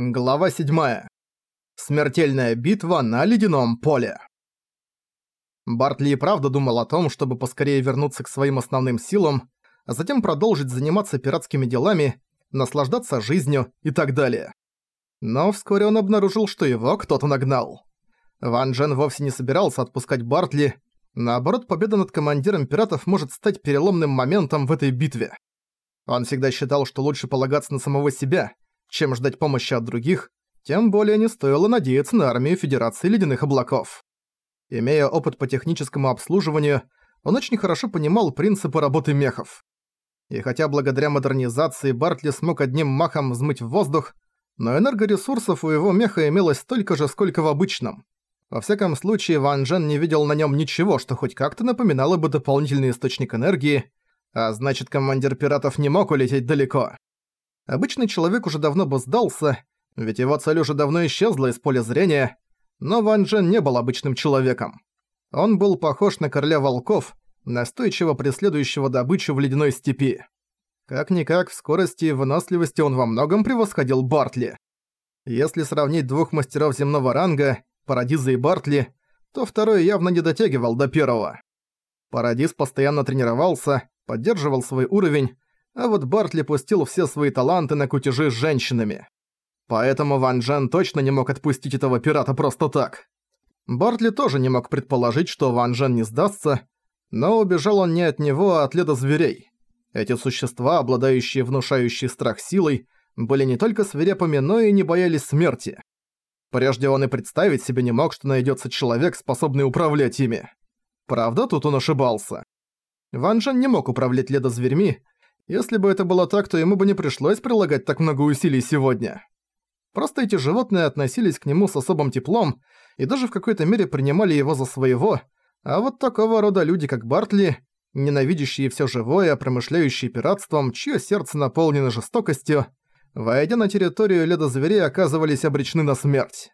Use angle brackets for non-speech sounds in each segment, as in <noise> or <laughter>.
Глава 7. Смертельная битва на ледяном поле. Бартли и правда думал о том, чтобы поскорее вернуться к своим основным силам, а затем продолжить заниматься пиратскими делами, наслаждаться жизнью и так далее. Но вскоре он обнаружил, что его кто-то нагнал. Ван Джен вовсе не собирался отпускать Бартли, наоборот, победа над командиром пиратов может стать переломным моментом в этой битве. Он всегда считал, что лучше полагаться на самого себя – чем ждать помощи от других, тем более не стоило надеяться на армию Федерации Ледяных Облаков. Имея опыт по техническому обслуживанию, он очень хорошо понимал принципы работы мехов. И хотя благодаря модернизации Бартли смог одним махом взмыть в воздух, но энергоресурсов у его меха имелось столько же, сколько в обычном. Во всяком случае, Ван Джен не видел на нем ничего, что хоть как-то напоминало бы дополнительный источник энергии, а значит, командир пиратов не мог улететь далеко. Обычный человек уже давно бы сдался, ведь его цель уже давно исчезла из поля зрения, но Ван Джен не был обычным человеком. Он был похож на короля волков, настойчиво преследующего добычу в ледяной степи. Как-никак, в скорости и выносливости он во многом превосходил Бартли. Если сравнить двух мастеров земного ранга, Парадиза и Бартли, то второй явно не дотягивал до первого. Парадиз постоянно тренировался, поддерживал свой уровень, а вот Бартли пустил все свои таланты на кутежи с женщинами. Поэтому Ван Джен точно не мог отпустить этого пирата просто так. Бартли тоже не мог предположить, что Ван Джен не сдастся, но убежал он не от него, а от леда зверей. Эти существа, обладающие внушающей страх силой, были не только свирепыми, но и не боялись смерти. Прежде он и представить себе не мог, что найдется человек, способный управлять ими. Правда, тут он ошибался. Ван Джен не мог управлять ледозверьми, если бы это было так, то ему бы не пришлось прилагать так много усилий сегодня. Просто эти животные относились к нему с особым теплом и даже в какой-то мере принимали его за своего, а вот такого рода люди, как Бартли, ненавидящие все живое, промышляющие пиратством, чье сердце наполнено жестокостью, войдя на территорию ледозверей, оказывались обречены на смерть.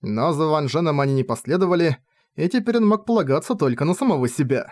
Но за Ван Дженом они не последовали, и теперь он мог полагаться только на самого себя.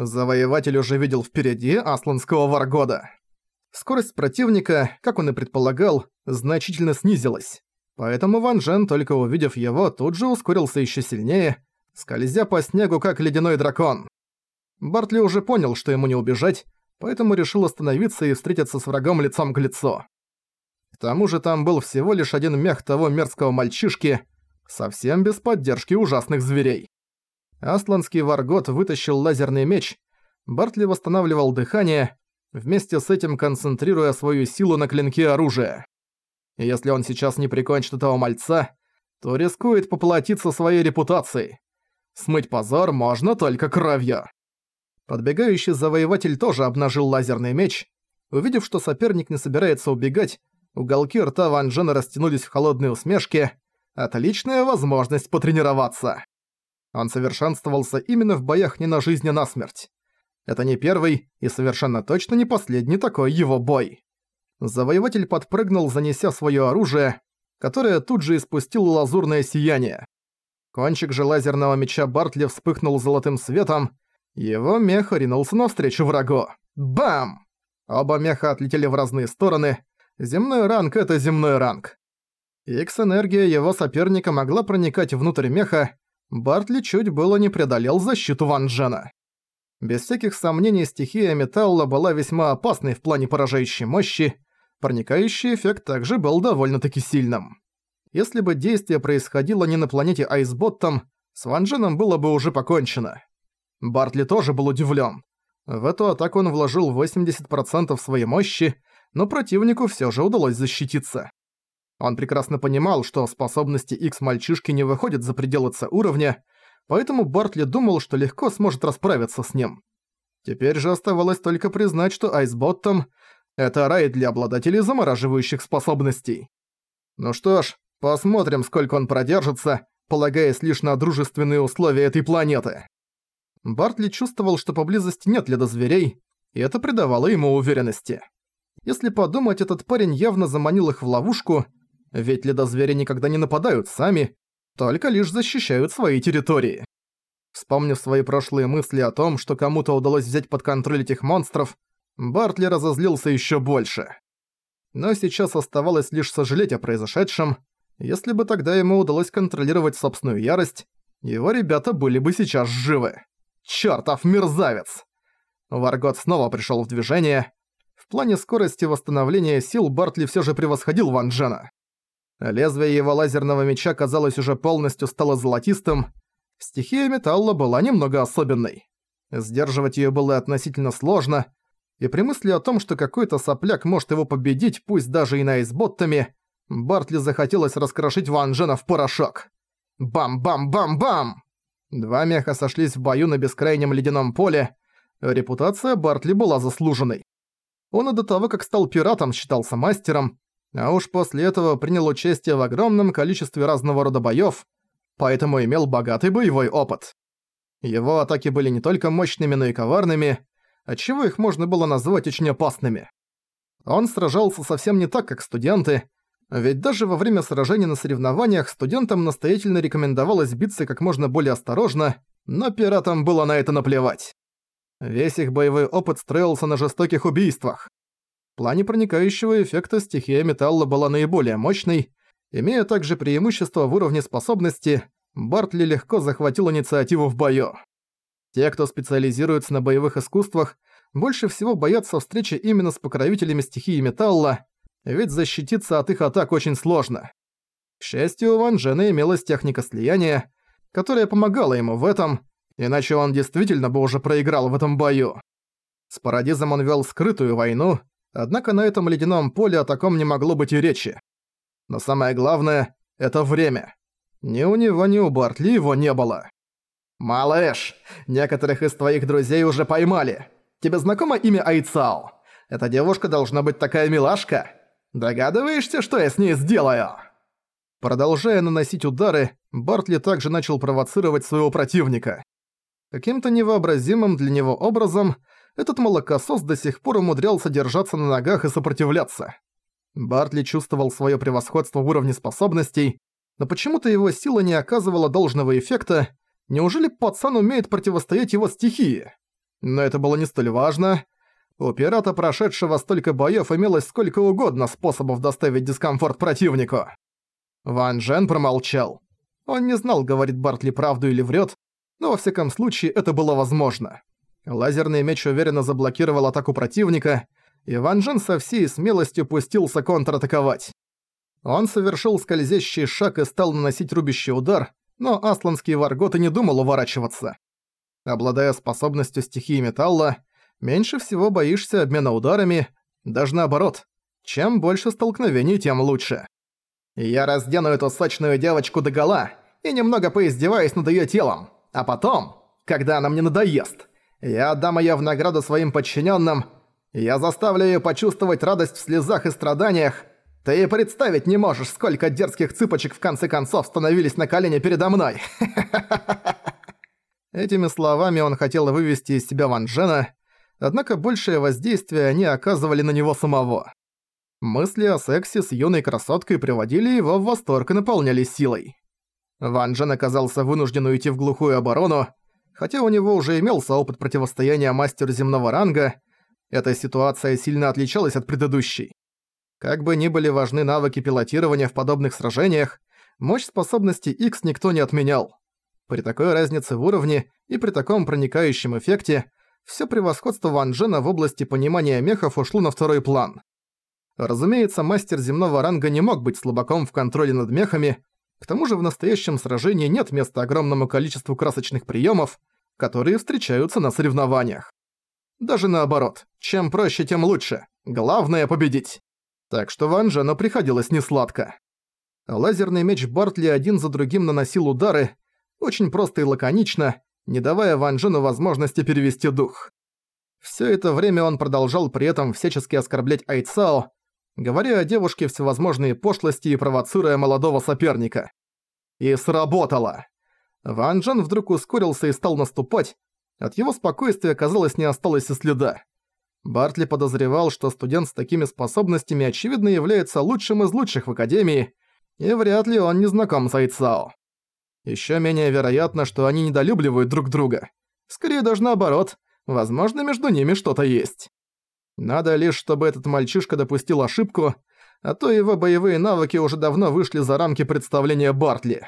Завоеватель уже видел впереди Асланского Варгода. Скорость противника, как он и предполагал, значительно снизилась. Поэтому Ван Джен, только увидев его, тут же ускорился еще сильнее, скользя по снегу, как ледяной дракон. Бартли уже понял, что ему не убежать, поэтому решил остановиться и встретиться с врагом лицом к лицу. К тому же там был всего лишь один мех того мерзкого мальчишки, совсем без поддержки ужасных зверей. Асланский Варгот вытащил лазерный меч, Бартли восстанавливал дыхание, вместе с этим концентрируя свою силу на клинке оружия. Если он сейчас не прикончит этого мальца, то рискует поплатиться своей репутацией. Смыть позор можно только кровью. Подбегающий завоеватель тоже обнажил лазерный меч. Увидев, что соперник не собирается убегать, уголки рта Ван Джена растянулись в холодной усмешке. Отличная возможность потренироваться. Он совершенствовался именно в боях не на жизнь, а на смерть. Это не первый и совершенно точно не последний такой его бой. Завоеватель подпрыгнул, занеся своё оружие, которое тут же испустило лазурное сияние. Кончик же лазерного меча Бартли вспыхнул золотым светом, его мех ринулся навстречу врагу. Бам! Оба меха отлетели в разные стороны. Земной ранг — это земной ранг. Икс-энергия его соперника могла проникать внутрь меха, Бартли чуть было не преодолел защиту Ван Джена. Без всяких сомнений стихия металла была весьма опасной в плане поражающей мощи, проникающий эффект также был довольно-таки сильным. Если бы действие происходило не на планете Айсботтом, с Ван Дженом было бы уже покончено. Бартли тоже был удивлен. В эту атаку он вложил 80% своей мощи, но противнику все же удалось защититься. Он прекрасно понимал, что способности X мальчишки не выходят за пределы С уровня, поэтому Бартли думал, что легко сможет расправиться с ним. Теперь же оставалось только признать, что Айсботтом — это рай для обладателей замораживающих способностей. Ну что ж, посмотрим, сколько он продержится, полагаясь лишь на дружественные условия этой планеты. Бартли чувствовал, что поблизости нет ледозверей, и это придавало ему уверенности. Если подумать, этот парень явно заманил их в ловушку — ведь ледозвери никогда не нападают сами, только лишь защищают свои территории. Вспомнив свои прошлые мысли о том, что кому-то удалось взять под контроль этих монстров, Бартли разозлился еще больше. но сейчас оставалось лишь сожалеть о произошедшем. Если бы тогда ему удалось контролировать собственную ярость, его ребята были бы сейчас живы. Чёртов мерзавец! Варгот снова пришёл в движение. В плане скорости восстановления сил Бартли всё же превосходил Ван Джена. Лезвие его лазерного меча, казалось, уже полностью стало золотистым. Стихия металла была немного особенной. Сдерживать её было относительно сложно, и при мысли о том, что какой-то сопляк может его победить, пусть даже и на изботтами, Бартли захотелось раскрошить Ван Джена в порошок. Бам-бам-бам-бам! Два меха сошлись в бою на бескрайнем ледяном поле. Репутация Бартли была заслуженной. Он и до того, как стал пиратом, считался мастером, а уж после этого принял участие в огромном количестве разного рода боёв, поэтому имел богатый боевой опыт. Его атаки были не только мощными, но и коварными, отчего их можно было назвать очень опасными. Он сражался совсем не так, как студенты, ведь даже во время сражений на соревнованиях студентам настоятельно рекомендовалось биться как можно более осторожно, но пиратам было на это наплевать. Весь их боевой опыт строился на жестоких убийствах. Плане проникающего эффекта стихия металла была наиболее мощной, имея также преимущество в уровне способности, Бартли легко захватил инициативу в бою. Те, кто специализируется на боевых искусствах, больше всего боятся встречи именно с покровителями стихии металла, ведь защититься от их атак очень сложно. К счастью, у Ван Джена имелась техника слияния, которая помогала ему в этом, иначе он действительно бы уже проиграл в этом бою. С Парадизом он вел скрытую войну, однако на этом ледяном поле о таком не могло быть и речи. Но самое главное — это время. Ни у него, ни у Бартли его не было. «Малыш, некоторых из твоих друзей уже поймали. Тебе знакомо имя Айцао? Эта девушка должна быть такая милашка. Догадываешься, что я с ней сделаю?» Продолжая наносить удары, Бартли также начал провоцировать своего противника. Каким-то невообразимым для него образом этот молокосос до сих пор умудрялся держаться на ногах и сопротивляться. Бартли чувствовал свое превосходство в уровне способностей, но почему-то его сила не оказывала должного эффекта. Неужели пацан умеет противостоять его стихии? Но это было не столь важно. У пирата, прошедшего столько боёв, имелось сколько угодно способов доставить дискомфорт противнику. Ван Джен промолчал. Он не знал, говорит Бартли правду или врет, но во всяком случае это было возможно. Лазерный меч уверенно заблокировал атаку противника, и Ван Джен со всей смелостью пустился контратаковать. Он совершил скользящий шаг и стал наносить рубящий удар, но асланский варгот и не думал уворачиваться. Обладая способностью стихии металла, меньше всего боишься обмена ударами, даже наоборот. Чем больше столкновений, тем лучше. Я раздену эту сочную девочку догола и немного поиздеваюсь над её телом. А потом, когда она мне надоест, я отдам её в награду своим подчинённым, я заставлю её почувствовать радость в слезах и страданиях. Ты и представить не можешь, сколько дерзких цыпочек в конце концов становились на колени передо мной. <laughs> Этими словами он хотел вывести из себя Ван Джена, однако большее воздействие они оказывали на него самого. Мысли о сексе с юной красоткой приводили его в восторг и наполняли силой. Ван Джен оказался вынужден уйти в глухую оборону, хотя у него уже имелся опыт противостояния мастеру земного ранга, эта ситуация сильно отличалась от предыдущей. Как бы ни были важны навыки пилотирования в подобных сражениях, мощь способности X никто не отменял. При такой разнице в уровне и при таком проникающем эффекте все превосходство Ван Джена в области понимания мехов ушло на второй план. Разумеется, мастер земного ранга не мог быть слабаком в контроле над мехами, к тому же в настоящем сражении нет места огромному количеству красочных приемов, которые встречаются на соревнованиях. Даже наоборот, чем проще, тем лучше. Главное победить. Так что Ван Джену приходилось несладко. Лазерный меч Бартли один за другим наносил удары, очень просто и лаконично, не давая Ван Джену возможности перевести дух. Все это время он продолжал при этом всячески оскорблять Айцао, говоря о девушке всевозможные пошлости и провоцируя молодого соперника. И сработало! Ван Джен вдруг ускорился и стал наступать, от его спокойствия, казалось, не осталось и следа. Бартли подозревал, что студент с такими способностями очевидно является лучшим из лучших в Академии, и вряд ли он не знаком с Айцао. Ещё менее вероятно, что они недолюбливают друг друга. Скорее даже наоборот, возможно, между ними что-то есть. Надо лишь, чтобы этот мальчишка допустил ошибку, а то его боевые навыки уже давно вышли за рамки представления Бартли.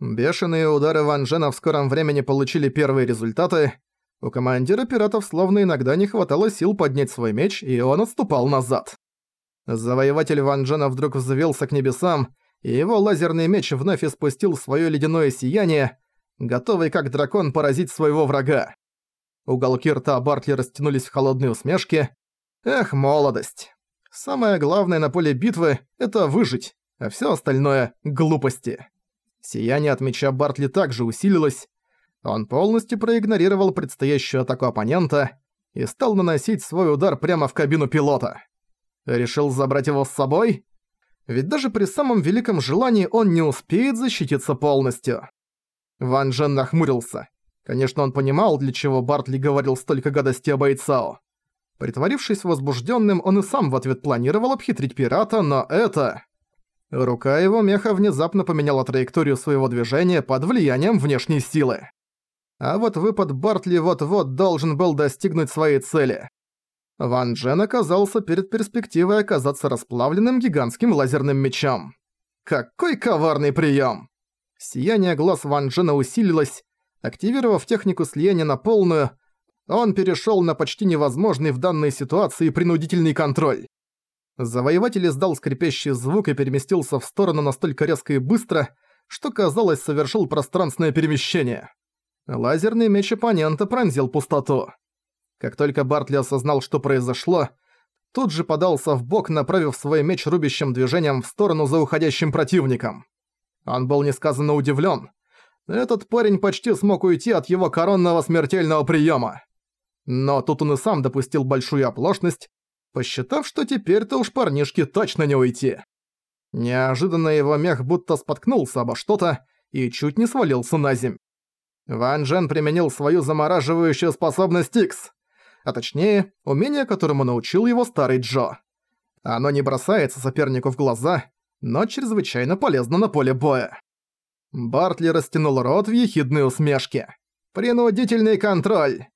Бешеные удары Ван Джена в скором времени получили первые результаты. У командира пиратов словно иногда не хватало сил поднять свой меч, и он отступал назад. Завоеватель Ван Джена вдруг взвился к небесам, и его лазерный меч вновь испустил своё ледяное сияние, готовый как дракон поразить своего врага. Уголки рта Бартли растянулись в холодной усмешке. Эх, молодость. Самое главное на поле битвы — это выжить, а всё остальное — глупости. Сияние от меча Бартли также усилилось. Он полностью проигнорировал предстоящую атаку оппонента и стал наносить свой удар прямо в кабину пилота. Решил забрать его с собой? Ведь даже при самом великом желании он не успеет защититься полностью. Ван Джен нахмурился. Конечно, он понимал, для чего Бартли говорил столько гадостей о Байцао. Притворившись возбужденным, он и сам в ответ планировал обхитрить пирата, но это... Рука его меха внезапно поменяла траекторию своего движения под влиянием внешней силы. А вот выпад Бартли вот-вот должен был достигнуть своей цели. Ван Джен оказался перед перспективой оказаться расплавленным гигантским лазерным мечом. Какой коварный прием! Сияние глаз Ван Джена усилилось, активировав технику слияния на полную, он перешел на почти невозможный в данной ситуации принудительный контроль. Завоеватель издал скрипящий звук и переместился в сторону настолько резко и быстро, что, казалось, совершил пространственное перемещение. Лазерный меч оппонента пронзил пустоту. Как только Бартли осознал, что произошло, тут же подался в бок, направив свой меч рубящим движением в сторону за уходящим противником. Он был несказанно удивлен. Этот парень почти смог уйти от его коронного смертельного приема. Но тут он и сам допустил большую оплошность, посчитав, что теперь-то уж парнишке точно не уйти. Неожиданно его мех будто споткнулся обо что-то и чуть не свалился на земь. Ван Джен применил свою замораживающую способность X а точнее, умение, которому научил его старый Джо. Оно не бросается сопернику в глаза, но чрезвычайно полезно на поле боя. Бартли растянул рот в ехидной усмешке. «Принудительный контроль!»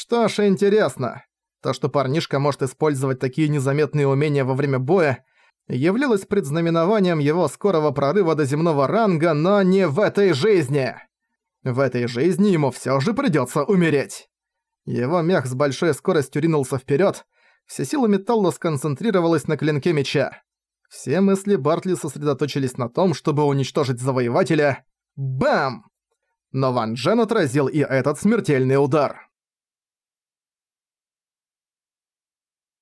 Что ж, интересно. То, что парнишка может использовать такие незаметные умения во время боя, являлось предзнаменованием его скорого прорыва до земного ранга, но не в этой жизни. В этой жизни ему всё же придётся умереть. Его мех с большой скоростью ринулся вперед, вся сила металла сконцентрировалась на клинке меча. Все мысли Бартли сосредоточились на том, чтобы уничтожить завоевателя. Бам! Но Ван Джен отразил и этот смертельный удар.